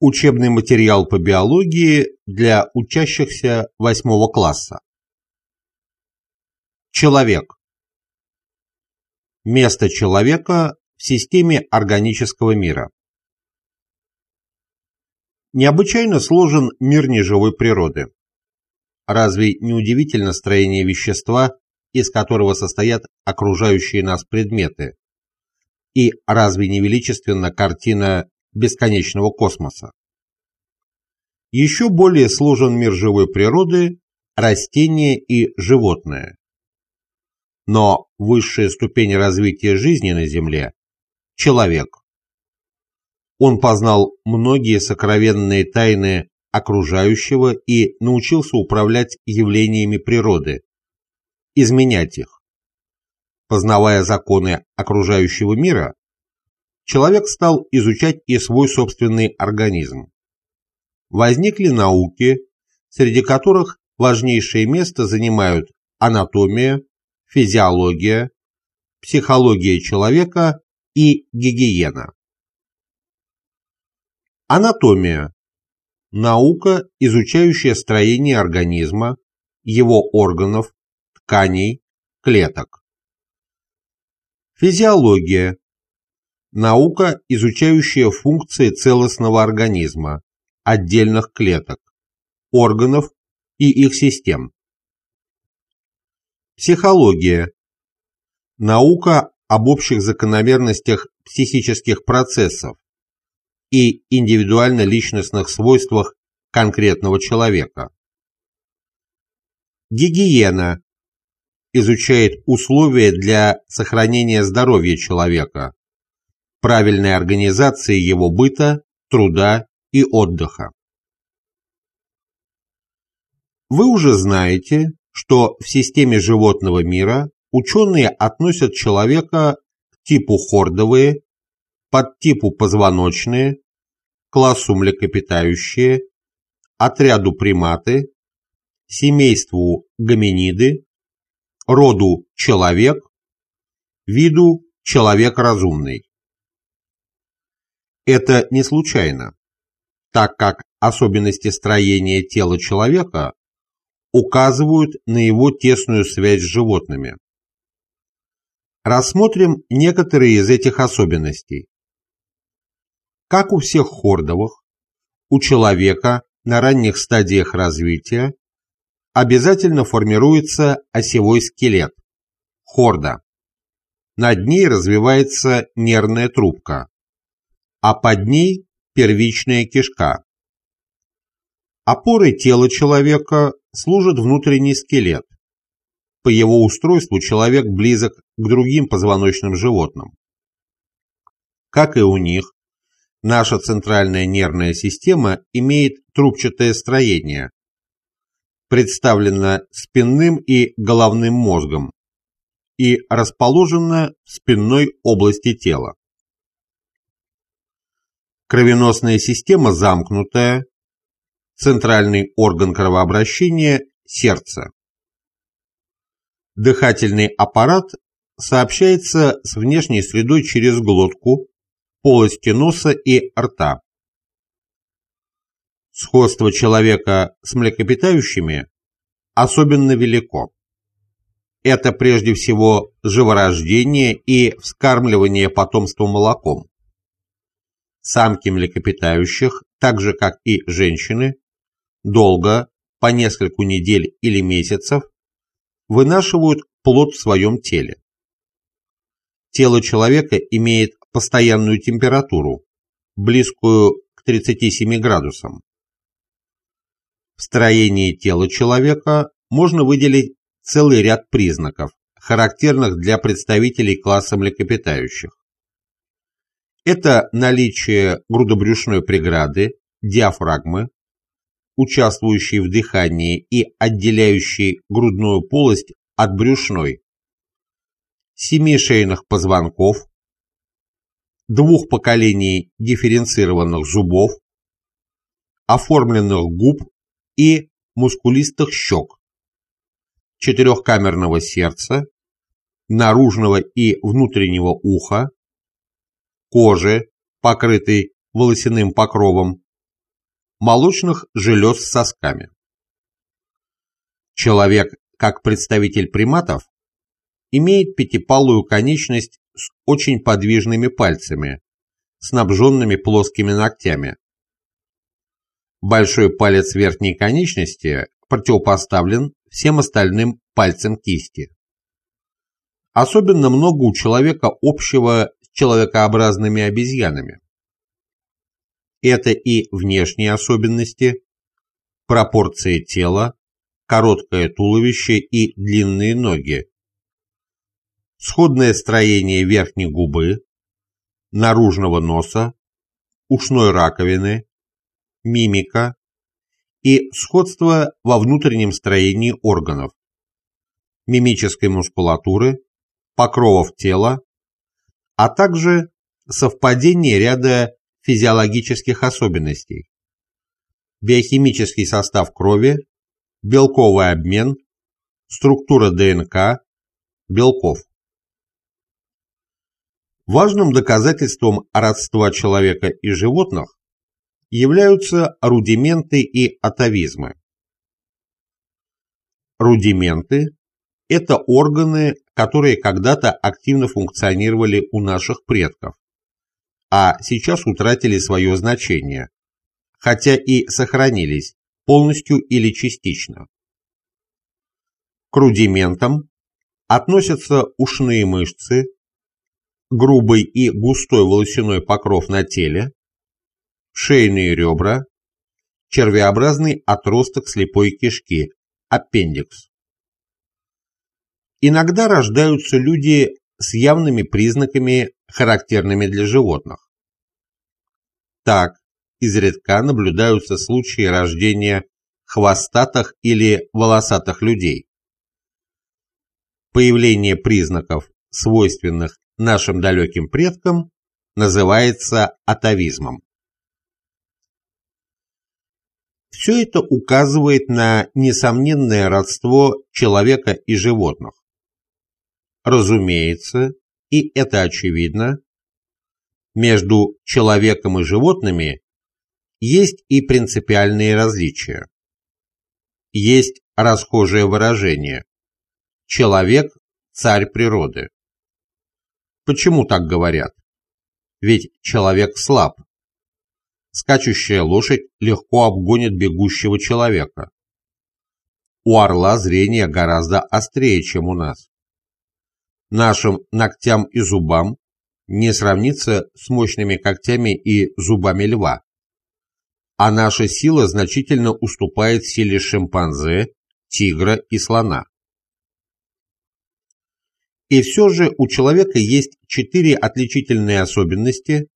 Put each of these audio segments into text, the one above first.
Учебный материал по биологии для учащихся 8 класса. Человек. Место человека в системе органического мира. Необычайно сложен мир неживой природы. Разве не удивительно строение вещества, из которого состоят окружающие нас предметы? И разве не величественна картина бесконечного космоса? Еще более сложен мир живой природы, растения и животные. Но высшая ступень развития жизни на Земле – человек. Он познал многие сокровенные тайны окружающего и научился управлять явлениями природы, изменять их. Познавая законы окружающего мира, человек стал изучать и свой собственный организм. Возникли науки, среди которых важнейшее место занимают анатомия, физиология, психология человека и гигиена. Анатомия – наука, изучающая строение организма, его органов, тканей, клеток. Физиология – наука, изучающая функции целостного организма, отдельных клеток, органов и их систем. Психология – наука об общих закономерностях психических процессов и индивидуально-личностных свойствах конкретного человека. Гигиена изучает условия для сохранения здоровья человека, правильной организации его быта, труда и отдыха. Вы уже знаете, что в системе животного мира ученые относят человека к типу хордовые, подтипу позвоночные, классу млекопитающие, отряду приматы, семейству гоминиды, роду человек, виду человек разумный. Это не случайно, так как особенности строения тела человека указывают на его тесную связь с животными. Рассмотрим некоторые из этих особенностей. Как у всех хордовых, у человека на ранних стадиях развития обязательно формируется осевой скелет – хорда. Над ней развивается нервная трубка, а под ней первичная кишка. Опорой тела человека служит внутренний скелет. По его устройству человек близок к другим позвоночным животным. Как и у них, наша центральная нервная система имеет трубчатое строение, представлена спинным и головным мозгом и расположена в спинной области тела. Кровеносная система замкнутая, центральный орган кровообращения – сердце. Дыхательный аппарат сообщается с внешней средой через глотку, полости носа и рта. Сходство человека с млекопитающими особенно велико. Это прежде всего живорождение и вскармливание потомства молоком. Самки млекопитающих, так же как и женщины, долго, по нескольку недель или месяцев, вынашивают плод в своем теле. Тело человека имеет постоянную температуру, близкую к 37 градусам. В строении тела человека можно выделить целый ряд признаков, характерных для представителей класса млекопитающих. Это наличие грудобрюшной преграды, диафрагмы, участвующей в дыхании и отделяющей грудную полость от брюшной, семи шейных позвонков, двух поколений дифференцированных зубов, оформленных губ и мускулистых щек, четырехкамерного сердца, наружного и внутреннего уха, кожи, покрытой волосяным покровом, молочных желез с сосками. Человек, как представитель приматов, имеет пятипалую конечность с очень подвижными пальцами, снабженными плоскими ногтями. Большой палец верхней конечности противопоставлен всем остальным пальцам кисти. Особенно много у человека общего человекообразными обезьянами. Это и внешние особенности, пропорции тела, короткое туловище и длинные ноги, сходное строение верхней губы, наружного носа, ушной раковины, мимика и сходство во внутреннем строении органов, мимической мускулатуры, покровов тела, а также совпадение ряда физиологических особенностей, биохимический состав крови, белковый обмен, структура ДНК, белков. Важным доказательством родства человека и животных являются рудименты и атовизмы. Рудименты – это органы, которые когда-то активно функционировали у наших предков, а сейчас утратили свое значение, хотя и сохранились полностью или частично. К рудиментам относятся ушные мышцы, грубый и густой волосяной покров на теле, шейные ребра, червеобразный отросток слепой кишки, аппендикс. Иногда рождаются люди с явными признаками, характерными для животных. Так, изредка наблюдаются случаи рождения хвостатых или волосатых людей. Появление признаков, свойственных нашим далеким предкам называется атовизмом. Все это указывает на несомненное родство человека и животных. Разумеется, и это очевидно, между человеком и животными есть и принципиальные различия. Есть расхожее выражение «человек – царь природы». Почему так говорят? Ведь человек слаб. Скачущая лошадь легко обгонит бегущего человека. У орла зрение гораздо острее, чем у нас. Нашим ногтям и зубам не сравнится с мощными когтями и зубами льва. А наша сила значительно уступает силе шимпанзе, тигра и слона. И все же у человека есть четыре отличительные особенности,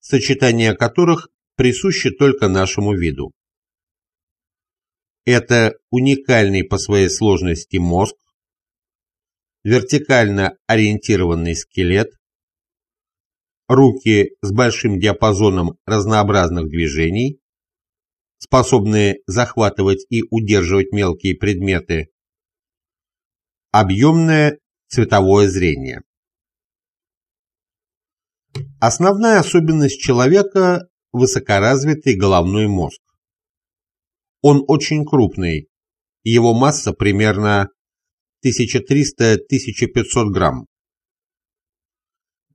сочетание которых присуще только нашему виду. Это уникальный по своей сложности мозг, вертикально ориентированный скелет, руки с большим диапазоном разнообразных движений, способные захватывать и удерживать мелкие предметы, объемное цветовое зрение. Основная особенность человека – высокоразвитый головной мозг. Он очень крупный, его масса примерно 1300-1500 грамм.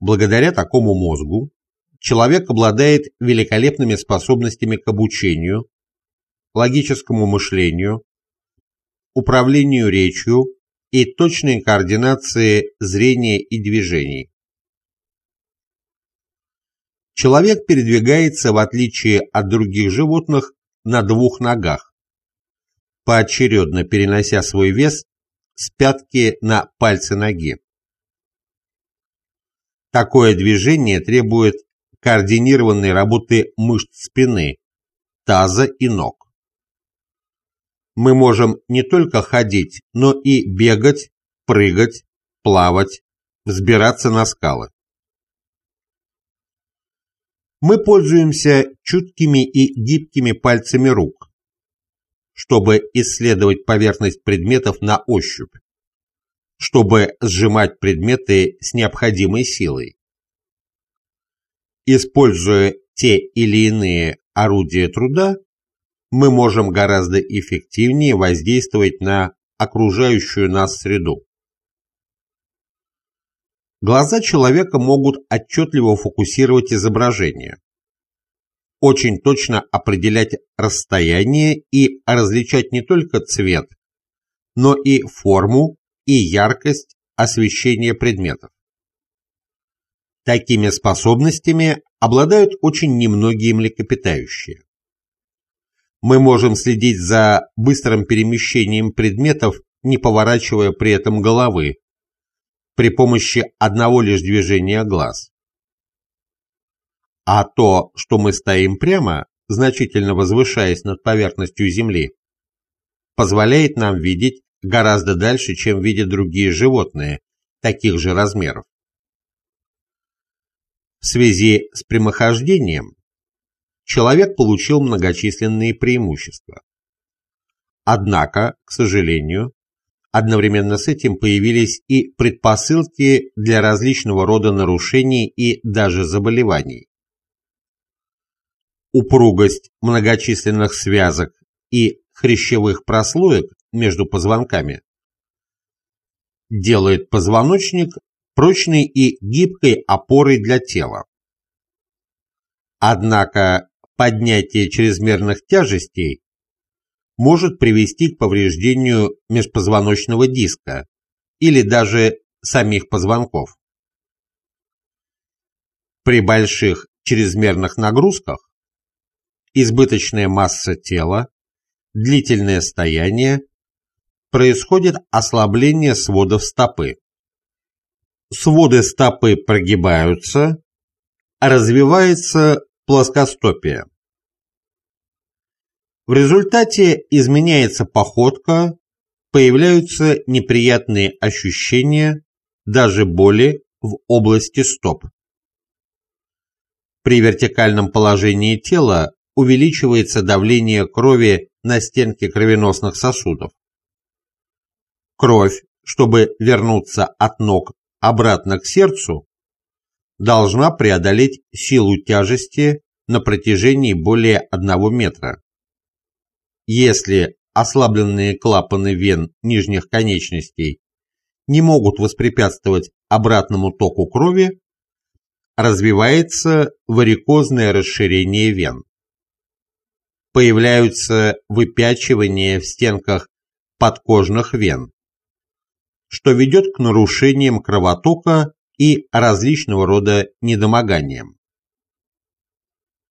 Благодаря такому мозгу человек обладает великолепными способностями к обучению, логическому мышлению, управлению речью, и точной координации зрения и движений. Человек передвигается, в отличие от других животных, на двух ногах, поочередно перенося свой вес с пятки на пальцы ноги. Такое движение требует координированной работы мышц спины, таза и ног мы можем не только ходить, но и бегать, прыгать, плавать, взбираться на скалы. Мы пользуемся чуткими и гибкими пальцами рук, чтобы исследовать поверхность предметов на ощупь, чтобы сжимать предметы с необходимой силой. Используя те или иные орудия труда, мы можем гораздо эффективнее воздействовать на окружающую нас среду. Глаза человека могут отчетливо фокусировать изображение, очень точно определять расстояние и различать не только цвет, но и форму и яркость освещения предметов. Такими способностями обладают очень немногие млекопитающие. Мы можем следить за быстрым перемещением предметов, не поворачивая при этом головы, при помощи одного лишь движения глаз. А то, что мы стоим прямо, значительно возвышаясь над поверхностью Земли, позволяет нам видеть гораздо дальше, чем видят другие животные таких же размеров. В связи с прямохождением человек получил многочисленные преимущества. Однако, к сожалению, Одновременно с этим появились и предпосылки для различного рода нарушений и даже заболеваний. Упругость многочисленных связок и хрящевых прослоек между позвонками делает позвоночник прочной и гибкой опорой для тела. Однако поднятие чрезмерных тяжестей может привести к повреждению межпозвоночного диска или даже самих позвонков. При больших чрезмерных нагрузках избыточная масса тела, длительное стояние, происходит ослабление сводов стопы. Своды стопы прогибаются, развивается плоскостопие. В результате изменяется походка, появляются неприятные ощущения, даже боли в области стоп. При вертикальном положении тела увеличивается давление крови на стенки кровеносных сосудов. Кровь, чтобы вернуться от ног обратно к сердцу, должна преодолеть силу тяжести на протяжении более 1 метра. Если ослабленные клапаны вен нижних конечностей не могут воспрепятствовать обратному току крови, развивается варикозное расширение вен. Появляются выпячивания в стенках подкожных вен, что ведет к нарушениям кровотока и различного рода недомоганиям.